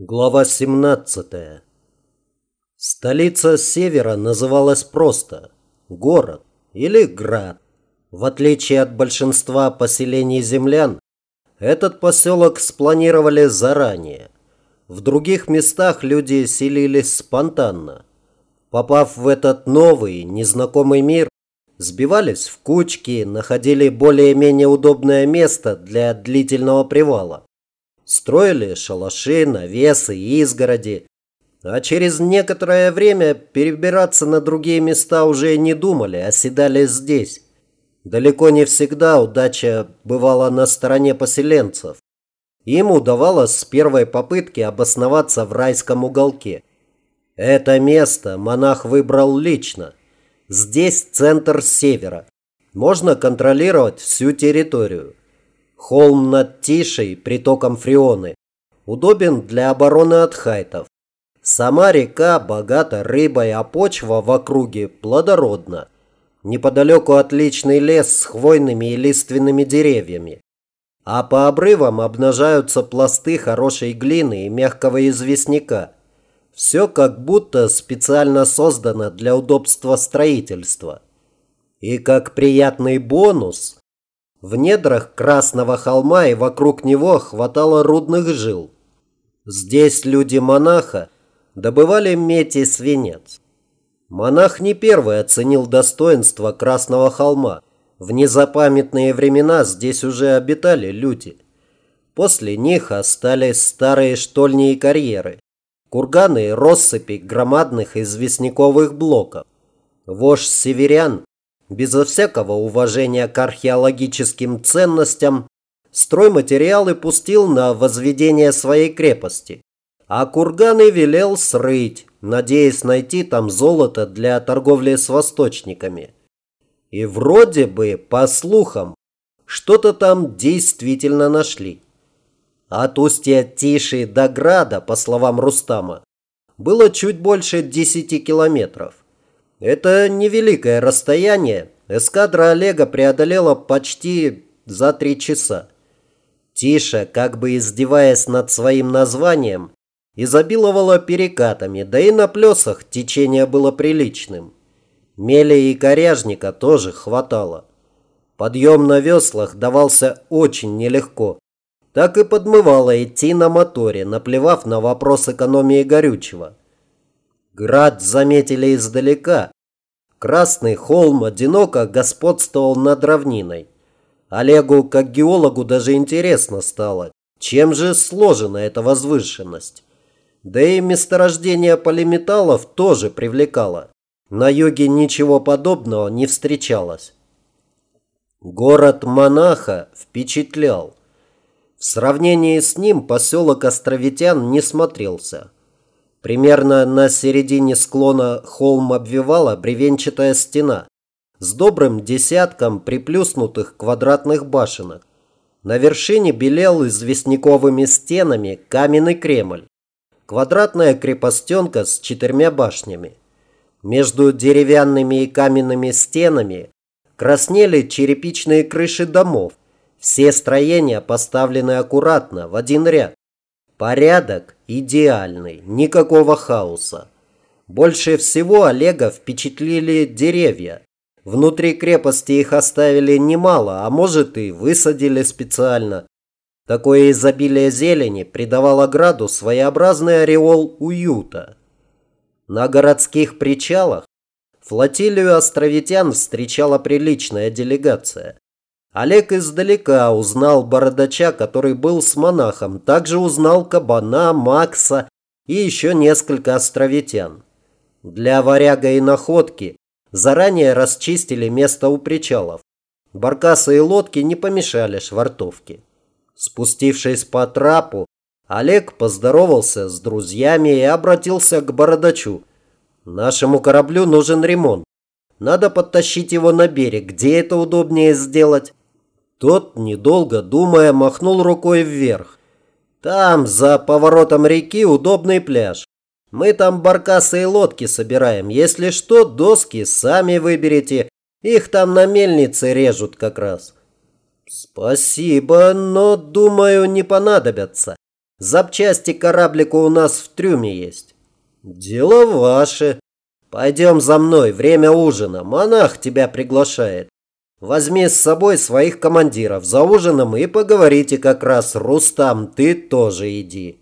Глава 17. Столица севера называлась просто город или град. В отличие от большинства поселений землян, этот поселок спланировали заранее. В других местах люди селились спонтанно. Попав в этот новый, незнакомый мир, сбивались в кучки, находили более-менее удобное место для длительного привала. Строили шалаши, навесы, изгороди. А через некоторое время перебираться на другие места уже не думали, оседали здесь. Далеко не всегда удача бывала на стороне поселенцев. Им удавалось с первой попытки обосноваться в райском уголке. Это место монах выбрал лично. Здесь центр севера. Можно контролировать всю территорию. Холм над Тишей, притоком Фрионы, удобен для обороны от хайтов. Сама река богата рыбой, а почва в округе плодородна. Неподалеку отличный лес с хвойными и лиственными деревьями. А по обрывам обнажаются пласты хорошей глины и мягкого известняка. Все как будто специально создано для удобства строительства. И как приятный бонус, в недрах Красного холма и вокруг него хватало рудных жил. Здесь люди-монаха добывали медь и свинец. Монах не первый оценил достоинство Красного холма. В незапамятные времена здесь уже обитали люди. После них остались старые штольни и карьеры, курганы и россыпи громадных известняковых блоков. Вождь северян безо всякого уважения к археологическим ценностям, стройматериалы пустил на возведение своей крепости, а курганы велел срыть, надеясь найти там золото для торговли с восточниками. И вроде бы, по слухам, что-то там действительно нашли. От устья Тиши до Града, по словам Рустама, было чуть больше 10 километров. Это невеликое расстояние эскадра Олега преодолела почти за три часа. Тише, как бы издеваясь над своим названием, изобиловала перекатами, да и на плесах течение было приличным. Мели и коряжника тоже хватало. Подъем на веслах давался очень нелегко. Так и подмывало идти на моторе, наплевав на вопрос экономии горючего. Град заметили издалека. Красный холм одиноко господствовал над равниной. Олегу, как геологу, даже интересно стало, чем же сложена эта возвышенность. Да и месторождение полиметаллов тоже привлекало. На юге ничего подобного не встречалось. Город Монаха впечатлял. В сравнении с ним поселок Островитян не смотрелся. Примерно на середине склона холм обвивала бревенчатая стена с добрым десятком приплюснутых квадратных башенок. На вершине белел известняковыми стенами каменный Кремль. Квадратная крепостенка с четырьмя башнями. Между деревянными и каменными стенами краснели черепичные крыши домов. Все строения поставлены аккуратно, в один ряд. Порядок идеальный, никакого хаоса. Больше всего Олега впечатлили деревья. Внутри крепости их оставили немало, а может и высадили специально. Такое изобилие зелени придавало граду своеобразный ореол уюта. На городских причалах флотилию островитян встречала приличная делегация. Олег издалека узнал бородача, который был с монахом. Также узнал кабана, Макса и еще несколько островитян. Для варяга и находки заранее расчистили место у причалов. Баркасы и лодки не помешали швартовке. Спустившись по трапу, Олег поздоровался с друзьями и обратился к бородачу. «Нашему кораблю нужен ремонт. Надо подтащить его на берег. Где это удобнее сделать?» Тот, недолго думая, махнул рукой вверх. «Там, за поворотом реки, удобный пляж. Мы там баркасы и лодки собираем. Если что, доски сами выберете. Их там на мельнице режут как раз». «Спасибо, но, думаю, не понадобятся. Запчасти кораблику у нас в трюме есть. Дело ваше. Пойдем за мной, время ужина. Монах тебя приглашает. Возьми с собой своих командиров за ужином и поговорите как раз. Рустам, ты тоже иди.